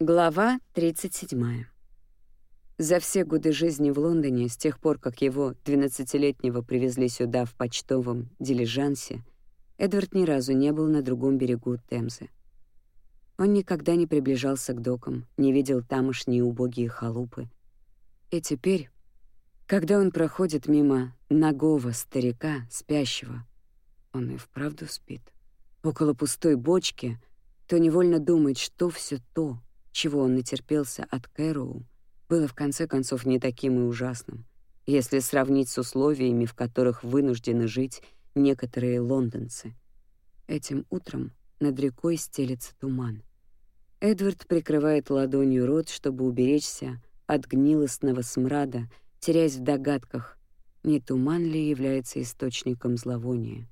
Глава 37. За все годы жизни в Лондоне, с тех пор, как его 12-летнего привезли сюда в почтовом дилижансе, Эдвард ни разу не был на другом берегу Темзы. Он никогда не приближался к докам, не видел тамошние убогие халупы. И теперь, когда он проходит мимо нагого старика, спящего, он и вправду спит, около пустой бочки, то невольно думает, что все то, чего он натерпелся от Кэроу, было в конце концов не таким и ужасным, если сравнить с условиями, в которых вынуждены жить некоторые лондонцы. Этим утром над рекой стелется туман. Эдвард прикрывает ладонью рот, чтобы уберечься от гнилостного смрада, теряясь в догадках, не туман ли является источником зловония.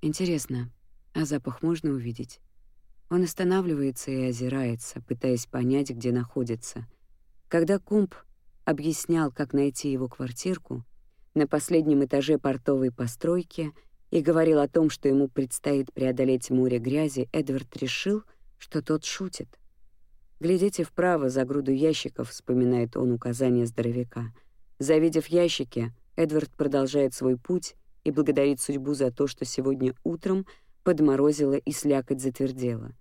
Интересно, а запах можно увидеть? Он останавливается и озирается, пытаясь понять, где находится. Когда Кумп объяснял, как найти его квартирку на последнем этаже портовой постройки и говорил о том, что ему предстоит преодолеть море грязи, Эдвард решил, что тот шутит. «Глядите вправо за груду ящиков», — вспоминает он указание здоровяка. Завидев ящики, Эдвард продолжает свой путь и благодарит судьбу за то, что сегодня утром — подморозило и слякоть затвердела.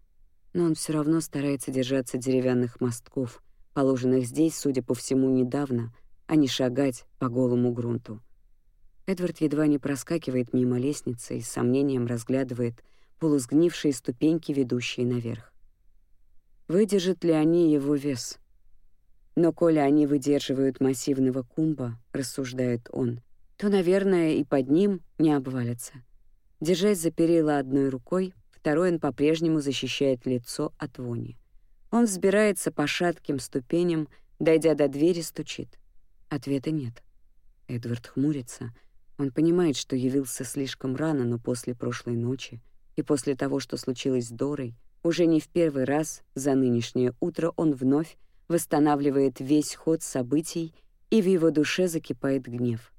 Но он все равно старается держаться деревянных мостков, положенных здесь, судя по всему, недавно, а не шагать по голому грунту. Эдвард едва не проскакивает мимо лестницы и с сомнением разглядывает полусгнившие ступеньки, ведущие наверх. Выдержат ли они его вес? Но коли они выдерживают массивного кумба, рассуждает он, то, наверное, и под ним не обвалятся. Держась за перила одной рукой, второй он по-прежнему защищает лицо от вони. Он взбирается по шатким ступеням, дойдя до двери, стучит. Ответа нет. Эдвард хмурится. Он понимает, что явился слишком рано, но после прошлой ночи и после того, что случилось с Дорой, уже не в первый раз за нынешнее утро он вновь восстанавливает весь ход событий, и в его душе закипает гнев.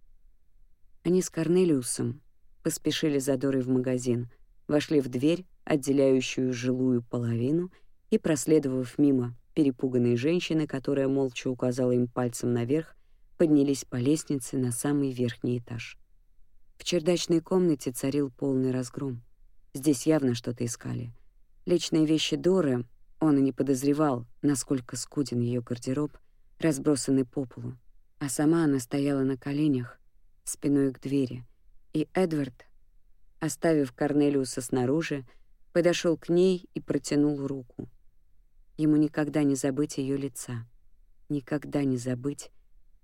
Они с Корнелиусом поспешили за Дорой в магазин, вошли в дверь, отделяющую жилую половину, и, проследовав мимо перепуганной женщины, которая молча указала им пальцем наверх, поднялись по лестнице на самый верхний этаж. В чердачной комнате царил полный разгром. Здесь явно что-то искали. Личные вещи Доры он и не подозревал, насколько скуден ее гардероб, разбросанный по полу. А сама она стояла на коленях, спиной к двери, и Эдвард, оставив Корнелиуса снаружи, подошел к ней и протянул руку. Ему никогда не забыть ее лица, никогда не забыть,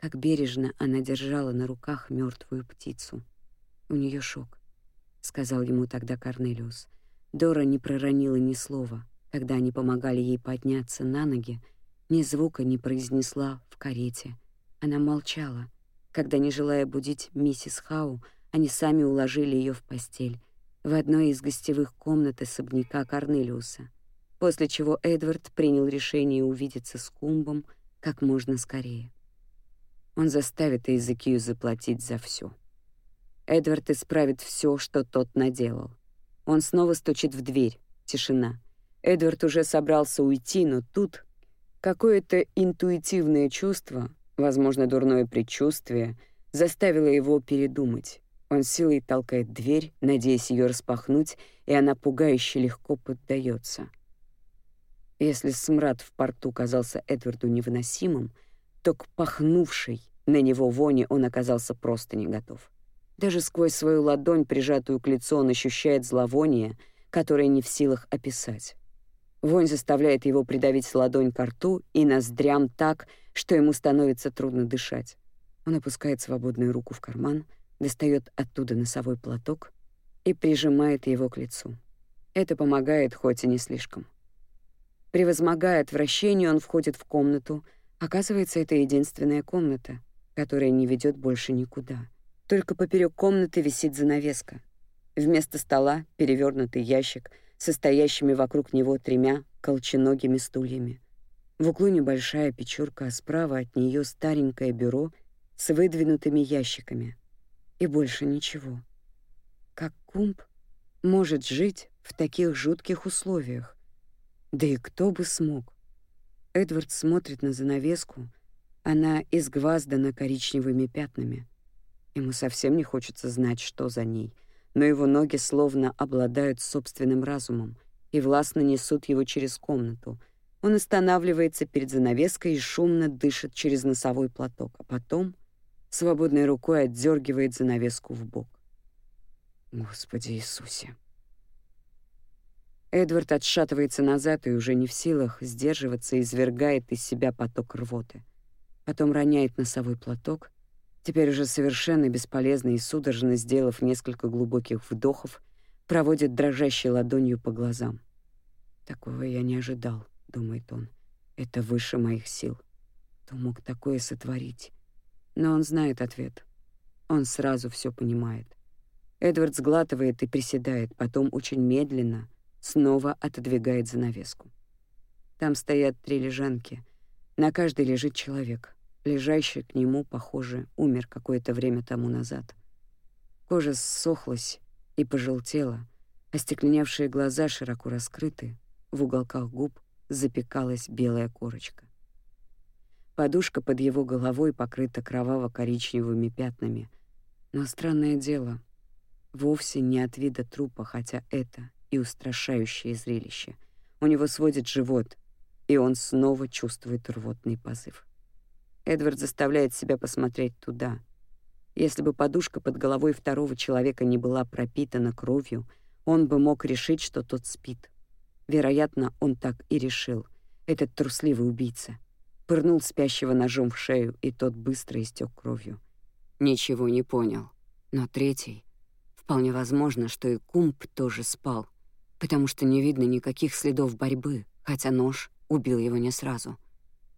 как бережно она держала на руках мертвую птицу. У нее шок, сказал ему тогда Корнелиус. Дора не проронила ни слова, когда они помогали ей подняться на ноги, ни звука не произнесла в карете. Она молчала, когда, не желая будить миссис Хау, они сами уложили ее в постель в одной из гостевых комнат особняка Корнелиуса, после чего Эдвард принял решение увидеться с Кумбом как можно скорее. Он заставит Эйзекию заплатить за все. Эдвард исправит все, что тот наделал. Он снова стучит в дверь. Тишина. Эдвард уже собрался уйти, но тут какое-то интуитивное чувство, возможно, дурное предчувствие, заставило его передумать. Он силой толкает дверь, надеясь ее распахнуть, и она пугающе легко поддается. Если смрад в порту казался Эдварду невыносимым, то к пахнувшей на него воне он оказался просто не готов. Даже сквозь свою ладонь, прижатую к лицу, он ощущает зловоние, которое не в силах описать. Вонь заставляет его придавить ладонь к рту и ноздрям так, что ему становится трудно дышать. Он опускает свободную руку в карман — достает оттуда носовой платок и прижимает его к лицу. Это помогает, хоть и не слишком. Превозмогая отвращение, он входит в комнату. Оказывается, это единственная комната, которая не ведет больше никуда. Только поперек комнаты висит занавеска. Вместо стола — перевернутый ящик, состоящими вокруг него тремя колченогими стульями. В углу небольшая печурка, а справа от нее старенькое бюро с выдвинутыми ящиками — и больше ничего. Как Кумб может жить в таких жутких условиях? Да и кто бы смог? Эдвард смотрит на занавеску. Она изгваздана коричневыми пятнами. Ему совсем не хочется знать, что за ней, но его ноги словно обладают собственным разумом и властно несут его через комнату. Он останавливается перед занавеской и шумно дышит через носовой платок, а потом свободной рукой отдергивает занавеску в бок. Господи Иисусе! Эдвард отшатывается назад и уже не в силах сдерживаться, извергает из себя поток рвоты. Потом роняет носовой платок, теперь уже совершенно бесполезно и судорожно сделав несколько глубоких вдохов, проводит дрожащей ладонью по глазам. «Такого я не ожидал», — думает он. «Это выше моих сил. Кто мог такое сотворить?» Но он знает ответ. Он сразу все понимает. Эдвард сглатывает и приседает, потом очень медленно, снова отодвигает занавеску. Там стоят три лежанки. На каждой лежит человек. Лежащий к нему, похоже, умер какое-то время тому назад. Кожа ссохлась и пожелтела, остекленевшие глаза широко раскрыты, в уголках губ запекалась белая корочка. Подушка под его головой покрыта кроваво-коричневыми пятнами. Но странное дело, вовсе не от вида трупа, хотя это и устрашающее зрелище. У него сводит живот, и он снова чувствует рвотный позыв. Эдвард заставляет себя посмотреть туда. Если бы подушка под головой второго человека не была пропитана кровью, он бы мог решить, что тот спит. Вероятно, он так и решил. Этот трусливый убийца. Пырнул спящего ножом в шею, и тот быстро истек кровью. Ничего не понял. Но третий... Вполне возможно, что и Кумп тоже спал потому что не видно никаких следов борьбы, хотя нож убил его не сразу.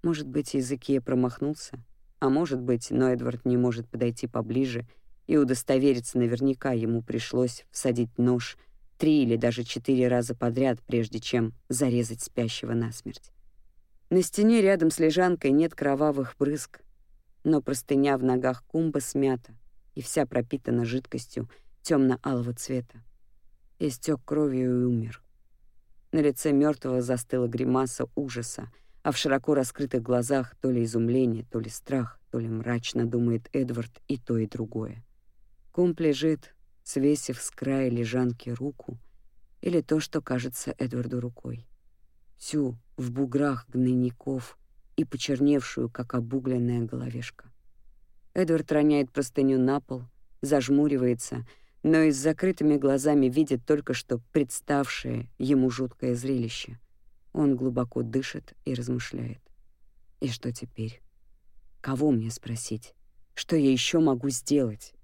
Может быть, языке промахнулся, а может быть, но Эдвард не может подойти поближе и удостовериться наверняка ему пришлось всадить нож три или даже четыре раза подряд, прежде чем зарезать спящего насмерть. На стене рядом с лежанкой нет кровавых брызг, но простыня в ногах кумба смята и вся пропитана жидкостью темно-алого цвета истек кровью и умер. На лице мертвого застыла гримаса ужаса, а в широко раскрытых глазах то ли изумление, то ли страх, то ли мрачно думает Эдвард и то, и другое. Кумп лежит, свесив с края лежанки руку, или то, что кажется Эдварду рукой. Всю в буграх гнойников и почерневшую, как обугленная головешка. Эдвард роняет простыню на пол, зажмуривается — но и с закрытыми глазами видит только что представшее ему жуткое зрелище. Он глубоко дышит и размышляет. И что теперь? Кого мне спросить? Что я еще могу сделать?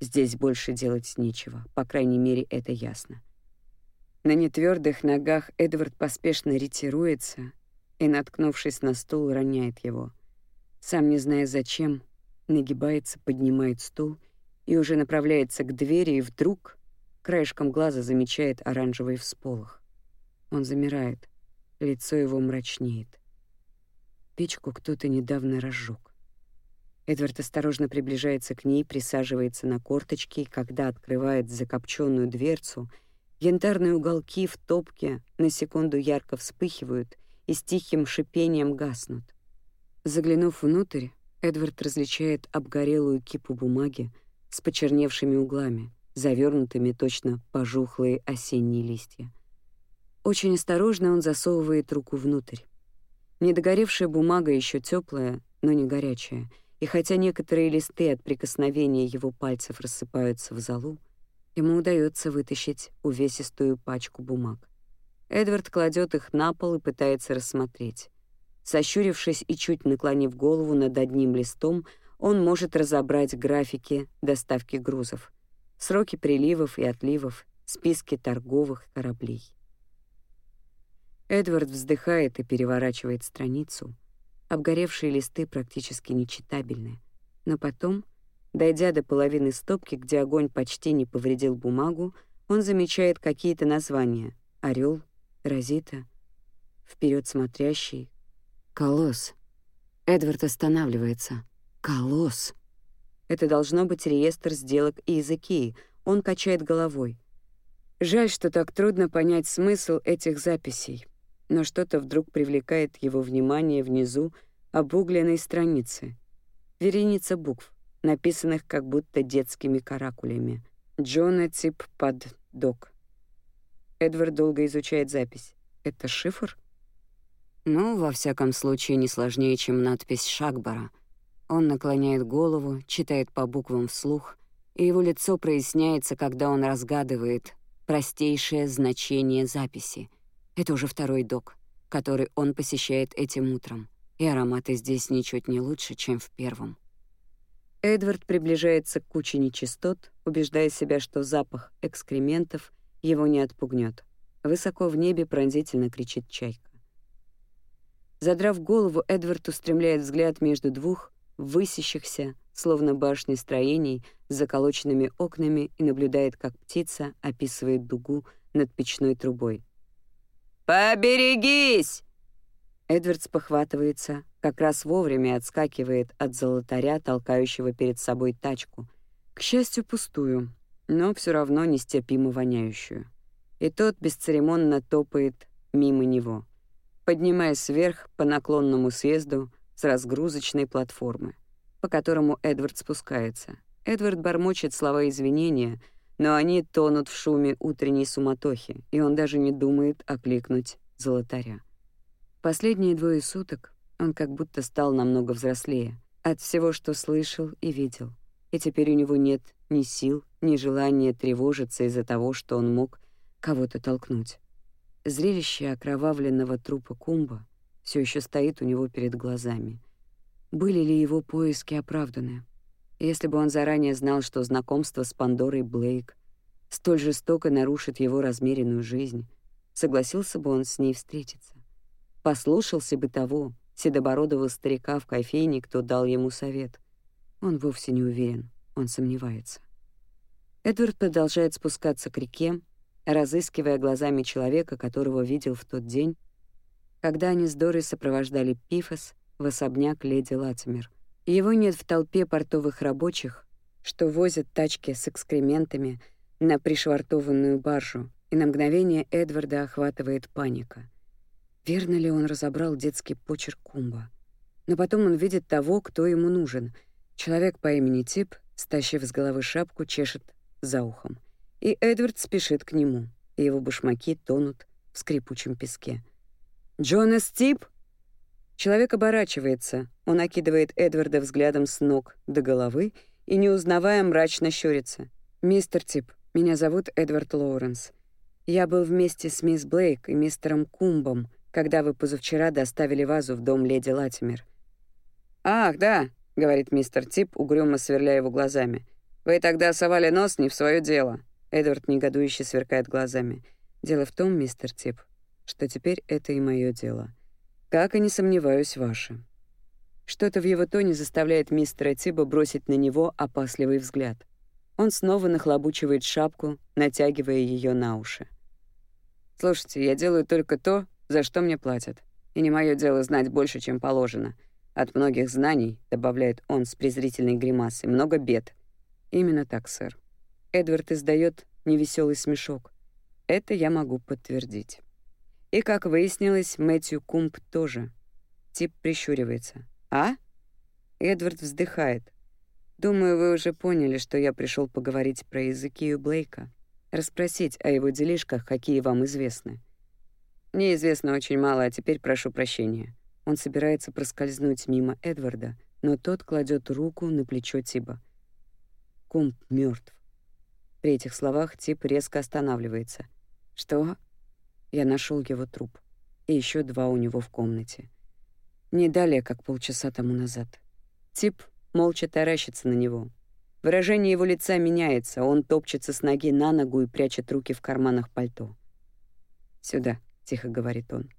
Здесь больше делать нечего, по крайней мере, это ясно. На нетвердых ногах Эдвард поспешно ретируется и, наткнувшись на стул, роняет его. Сам не зная зачем, нагибается, поднимает стул — и уже направляется к двери, и вдруг краешком глаза замечает оранжевый всполох. Он замирает, лицо его мрачнеет. Печку кто-то недавно разжег. Эдвард осторожно приближается к ней, присаживается на корточки, и когда открывает закопченную дверцу, янтарные уголки в топке на секунду ярко вспыхивают и с тихим шипением гаснут. Заглянув внутрь, Эдвард различает обгорелую кипу бумаги, с почерневшими углами, завернутыми точно пожухлые осенние листья. Очень осторожно он засовывает руку внутрь. Недогоревшая бумага еще теплая, но не горячая, и хотя некоторые листы от прикосновения его пальцев рассыпаются в золу, ему удается вытащить увесистую пачку бумаг. Эдвард кладет их на пол и пытается рассмотреть. Сощурившись и чуть наклонив голову над одним листом, он может разобрать графики доставки грузов, сроки приливов и отливов, списки торговых кораблей. Эдвард вздыхает и переворачивает страницу. Обгоревшие листы практически нечитабельны. Но потом, дойдя до половины стопки, где огонь почти не повредил бумагу, он замечает какие-то названия — «Орел», «Розита», «Вперед смотрящий», «Колосс». Эдвард останавливается — Колосс. Это должно быть реестр сделок и языки. Он качает головой. Жаль, что так трудно понять смысл этих записей. Но что-то вдруг привлекает его внимание внизу обугленной страницы. Вереница букв, написанных как будто детскими каракулями. Джона Тип под док. Эдвард долго изучает запись. Это шифр? Ну, во всяком случае, не сложнее, чем надпись Шагбара. Он наклоняет голову, читает по буквам вслух, и его лицо проясняется, когда он разгадывает простейшее значение записи. Это уже второй док, который он посещает этим утром, и ароматы здесь ничуть не лучше, чем в первом. Эдвард приближается к куче нечистот, убеждая себя, что запах экскрементов его не отпугнет. Высоко в небе пронзительно кричит чайка. Задрав голову, Эдвард устремляет взгляд между двух высящихся, словно башни строений, с заколоченными окнами и наблюдает, как птица описывает дугу над печной трубой. «Поберегись!» Эдвард спохватывается, как раз вовремя отскакивает от золотаря, толкающего перед собой тачку. К счастью, пустую, но все равно нестерпимо воняющую. И тот бесцеремонно топает мимо него поднимаясь вверх по наклонному съезду с разгрузочной платформы, по которому Эдвард спускается. Эдвард бормочет слова извинения, но они тонут в шуме утренней суматохи, и он даже не думает окликнуть золотаря. Последние двое суток он как будто стал намного взрослее от всего, что слышал и видел, и теперь у него нет ни сил, ни желания тревожиться из-за того, что он мог кого-то толкнуть. Зрелище окровавленного трупа Кумба все еще стоит у него перед глазами. Были ли его поиски оправданы? Если бы он заранее знал, что знакомство с Пандорой Блейк столь жестоко нарушит его размеренную жизнь, согласился бы он с ней встретиться. Послушался бы того, седобородого старика в кофейне, кто дал ему совет. Он вовсе не уверен, он сомневается. Эдвард продолжает спускаться к реке, разыскивая глазами человека, которого видел в тот день, когда они с Дорой сопровождали Пифос в особняк леди Латимер. Его нет в толпе портовых рабочих, что возят тачки с экскрементами на пришвартованную баржу, и на мгновение Эдварда охватывает паника. Верно ли он разобрал детский почерк Кумба? Но потом он видит того, кто ему нужен. Человек по имени Тип, стащив с головы шапку, чешет за ухом — и Эдвард спешит к нему, его башмаки тонут в скрипучем песке. «Джонас Тип!» Человек оборачивается, он окидывает Эдварда взглядом с ног до головы и, не узнавая, мрачно щурится. «Мистер Тип, меня зовут Эдвард Лоуренс. Я был вместе с мисс Блейк и мистером Кумбом, когда вы позавчера доставили вазу в дом леди Латимер». «Ах, да», — говорит мистер Тип, угрюмо сверляя его глазами. «Вы тогда совали нос не в свое дело». Эдвард негодующе сверкает глазами. «Дело в том, мистер Тип, что теперь это и мое дело. Как и не сомневаюсь, ваше». Что-то в его тоне заставляет мистера Тиба бросить на него опасливый взгляд. Он снова нахлобучивает шапку, натягивая ее на уши. «Слушайте, я делаю только то, за что мне платят. И не мое дело знать больше, чем положено. От многих знаний, — добавляет он с презрительной гримасой, — много бед. Именно так, сэр. Эдвард издает невеселый смешок. Это я могу подтвердить. И, как выяснилось, Мэтью Кумп тоже. Тип прищуривается. «А?» Эдвард вздыхает. «Думаю, вы уже поняли, что я пришел поговорить про языки у Блейка, расспросить о его делишках, какие вам известны». «Мне известно очень мало, а теперь прошу прощения». Он собирается проскользнуть мимо Эдварда, но тот кладет руку на плечо Тиба. Кумп мертв. При этих словах тип резко останавливается. «Что?» Я нашел его труп. И еще два у него в комнате. Не далее, как полчаса тому назад. Тип молча таращится на него. Выражение его лица меняется, он топчется с ноги на ногу и прячет руки в карманах пальто. «Сюда», — тихо говорит он.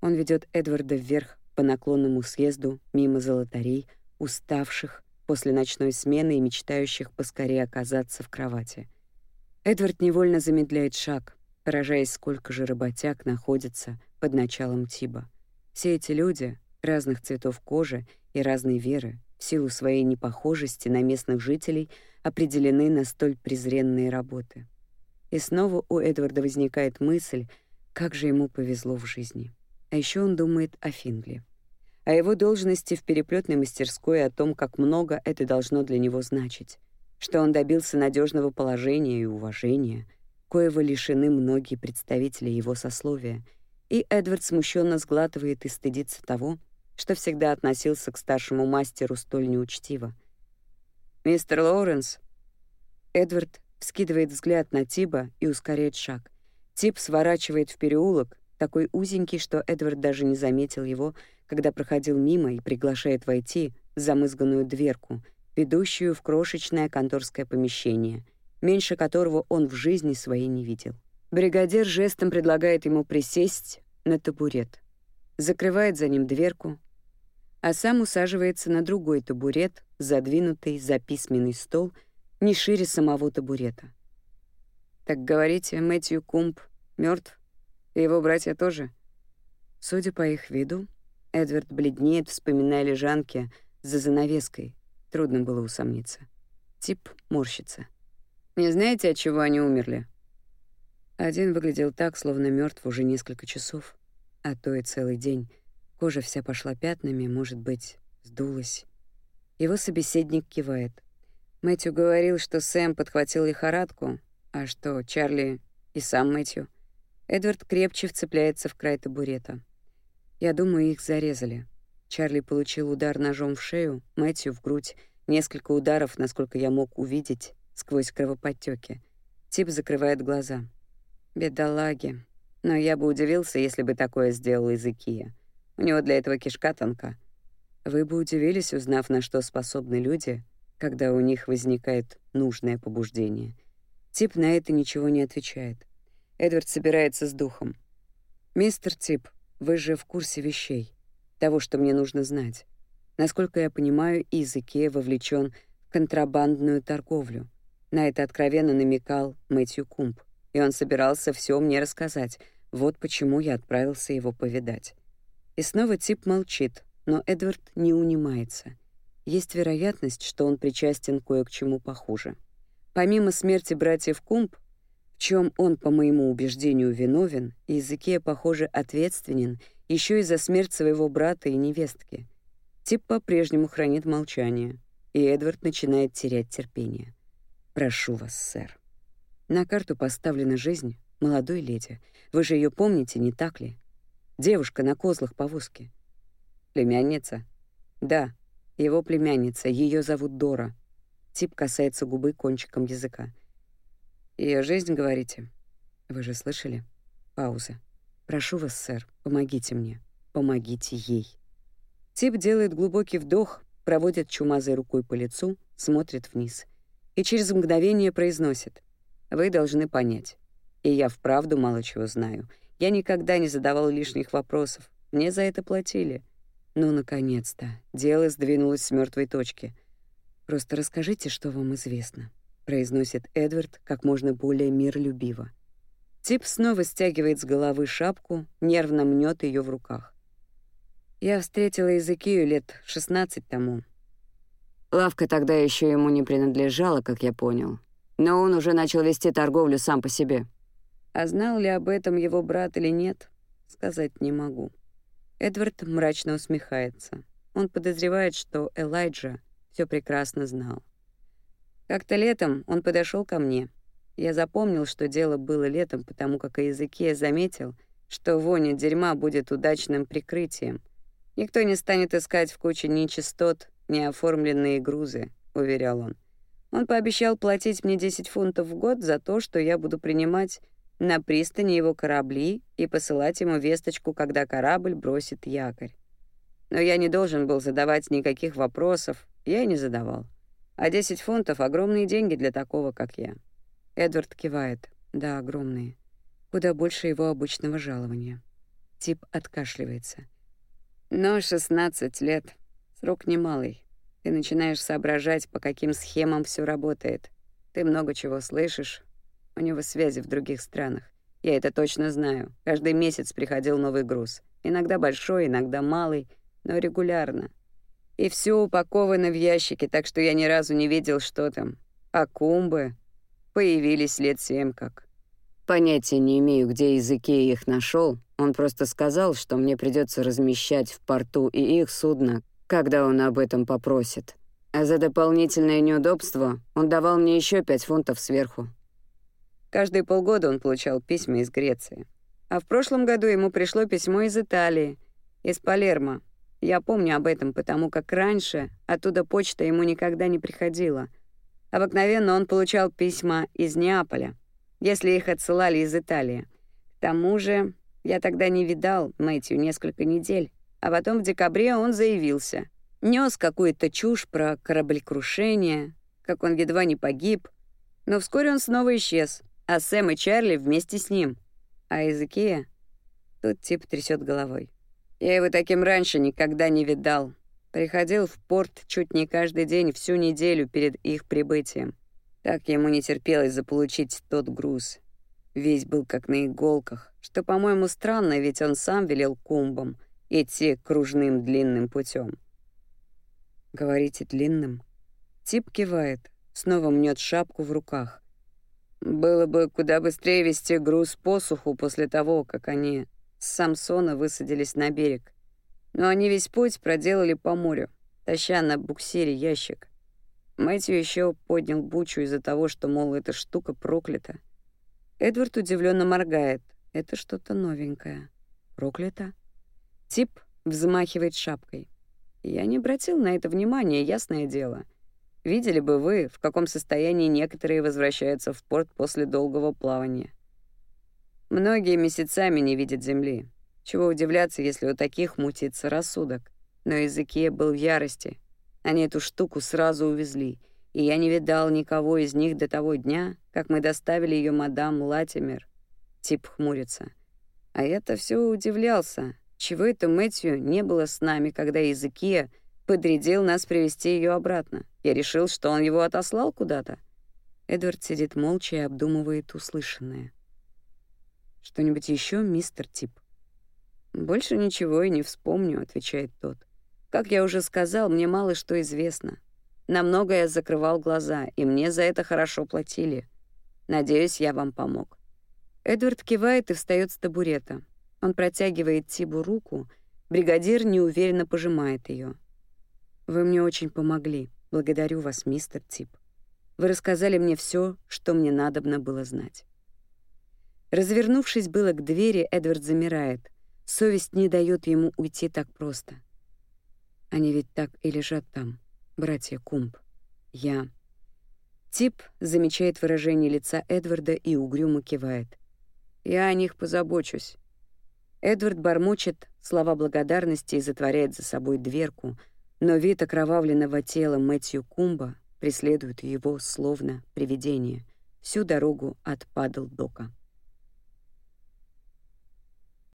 Он ведет Эдварда вверх по наклонному съезду, мимо золотарей, уставших после ночной смены и мечтающих поскорее оказаться в кровати — Эдвард невольно замедляет шаг, поражаясь, сколько же работяг находится под началом Тиба. Все эти люди разных цветов кожи и разной веры в силу своей непохожести на местных жителей определены на столь презренные работы. И снова у Эдварда возникает мысль, как же ему повезло в жизни. А еще он думает о Фингли. О его должности в переплетной мастерской, о том, как много это должно для него значить. Что он добился надежного положения и уважения, коего лишены многие представители его сословия. И Эдвард смущенно сглатывает и стыдится того, что всегда относился к старшему мастеру столь неучтиво. «Мистер Лоуренс?» Эдвард вскидывает взгляд на Тиба и ускоряет шаг. Тип сворачивает в переулок, такой узенький, что Эдвард даже не заметил его, когда проходил мимо и приглашает войти замызганную дверку, ведущую в крошечное конторское помещение, меньше которого он в жизни своей не видел. Бригадир жестом предлагает ему присесть на табурет. Закрывает за ним дверку, а сам усаживается на другой табурет, задвинутый за письменный стол, не шире самого табурета. «Так говорите, Мэтью Кумп мертв, И его братья тоже?» Судя по их виду, Эдвард бледнеет, вспоминая лежанки за занавеской. Трудно было усомниться. Тип морщится. «Не знаете, от чего они умерли?» Один выглядел так, словно мертв уже несколько часов, а то и целый день. Кожа вся пошла пятнами, может быть, сдулась. Его собеседник кивает. Мэтью говорил, что Сэм подхватил лихорадку, а что, Чарли и сам Мэтью. Эдвард крепче вцепляется в край табурета. Я думаю, их зарезали. Чарли получил удар ножом в шею, Мэтью в грудь, несколько ударов, насколько я мог увидеть, сквозь кровоподтёки. Тип закрывает глаза. Бедолаги. Но я бы удивился, если бы такое сделал Изыкия. У него для этого кишка тонка. Вы бы удивились, узнав, на что способны люди, когда у них возникает нужное побуждение. Тип на это ничего не отвечает. Эдвард собирается с духом. «Мистер Тип, вы же в курсе вещей, того, что мне нужно знать. Насколько я понимаю, Изыке вовлечен в контрабандную торговлю. На это откровенно намекал Мэтью Кумп, и он собирался все мне рассказать. Вот почему я отправился его повидать. И снова тип молчит, но Эдвард не унимается. Есть вероятность, что он причастен кое к чему похуже. Помимо смерти братьев Кумп, в чем он, по моему убеждению, виновен, языке, похоже, ответственен еще и за смерть своего брата и невестки. Тип по-прежнему хранит молчание, и Эдвард начинает терять терпение. «Прошу вас, сэр. На карту поставлена жизнь молодой леди. Вы же ее помните, не так ли? Девушка на козлах повозки. Племянница? Да, его племянница. Ее зовут Дора. Тип касается губы кончиком языка. Ее жизнь, говорите? Вы же слышали? Пауза. Прошу вас, сэр, помогите мне. Помогите ей. Тип делает глубокий вдох, проводит чумазой рукой по лицу, смотрит вниз. И через мгновение произносит. Вы должны понять. И я вправду мало чего знаю. Я никогда не задавал лишних вопросов. Мне за это платили. Ну, наконец-то. Дело сдвинулось с мертвой точки. Просто расскажите, что вам известно, произносит Эдвард как можно более миролюбиво. Тип снова стягивает с головы шапку, нервно мнет ее в руках. Я встретила Изыкию лет 16 тому. Лавка тогда еще ему не принадлежала, как я понял. Но он уже начал вести торговлю сам по себе. А знал ли об этом его брат или нет, сказать не могу. Эдвард мрачно усмехается. Он подозревает, что Элайджа все прекрасно знал. Как-то летом он подошел ко мне. Я запомнил, что дело было летом, потому как о языке заметил, что воня дерьма будет удачным прикрытием. Никто не станет искать в куче нечистот неоформленные грузы, уверял он. Он пообещал платить мне 10 фунтов в год за то, что я буду принимать на пристани его корабли и посылать ему весточку, когда корабль бросит якорь. Но я не должен был задавать никаких вопросов, я и не задавал. А 10 фунтов — огромные деньги для такого, как я. Эдвард кивает. Да, огромные. Куда больше его обычного жалования. Тип откашливается. Но 16 лет. Срок немалый. Ты начинаешь соображать, по каким схемам все работает. Ты много чего слышишь, у него связи в других странах. Я это точно знаю. Каждый месяц приходил новый груз. Иногда большой, иногда малый, но регулярно. И все упаковано в ящики, так что я ни разу не видел, что там. А кумбы появились лет семь как. Понятия не имею, где языки их нашел. Он просто сказал, что мне придется размещать в порту и их судно, когда он об этом попросит. А за дополнительное неудобство он давал мне еще пять фунтов сверху. Каждые полгода он получал письма из Греции. А в прошлом году ему пришло письмо из Италии, из Палермо. Я помню об этом, потому как раньше оттуда почта ему никогда не приходила. Обыкновенно он получал письма из Неаполя, если их отсылали из Италии. К тому же я тогда не видал Мэтью несколько недель, а потом в декабре он заявился. Нес какую-то чушь про кораблекрушение, как он едва не погиб, но вскоре он снова исчез, а Сэм и Чарли вместе с ним — а языке Тут тип трясет головой. Я его таким раньше никогда не видал. Приходил в порт чуть не каждый день всю неделю перед их прибытием. Так ему не терпелось заполучить тот груз. Весь был как на иголках, что, по-моему, странно, ведь он сам велел кумбам идти кружным длинным путем. Говорите длинным? Тип кивает, снова мнет шапку в руках. Было бы куда быстрее вести груз по суху после того, как они с Самсона высадились на берег. Но они весь путь проделали по морю, таща на буксире ящик. Мэтью еще поднял бучу из-за того, что, мол, эта штука проклята. Эдвард удивленно моргает. Это что-то новенькое. Проклято? Тип взмахивает шапкой. Я не обратил на это внимания, ясное дело — Видели бы вы, в каком состоянии некоторые возвращаются в порт после долгого плавания. Многие месяцами не видят земли. Чего удивляться, если у таких мутится рассудок. Но языке был в ярости. Они эту штуку сразу увезли, и я не видал никого из них до того дня, как мы доставили ее мадам Латимер. Тип хмурится. А я-то все удивлялся, чего это Мэтью не было с нами, когда языке подрядил нас привести ее обратно. Я решил, что он его отослал куда-то. Эдвард сидит молча и обдумывает услышанное. «Что-нибудь еще, мистер Тип?» «Больше ничего и не вспомню», — отвечает тот. «Как я уже сказал, мне мало что известно. На многое я закрывал глаза, и мне за это хорошо платили. Надеюсь, я вам помог». Эдвард кивает и встает с табурета. Он протягивает Тибу руку, бригадир неуверенно пожимает ее. Вы мне очень помогли. Благодарю вас, мистер Тип. Вы рассказали мне все, что мне надобно было знать. Развернувшись было к двери, Эдвард замирает. Совесть не дает ему уйти так просто. Они ведь так и лежат там, братья Кумб. Я... Тип замечает выражение лица Эдварда и угрюмо кивает. «Я о них позабочусь». Эдвард бормочет слова благодарности и затворяет за собой дверку — но вид окровавленного тела Мэтью Кумба преследует его словно привидение всю дорогу от Падл-Дока.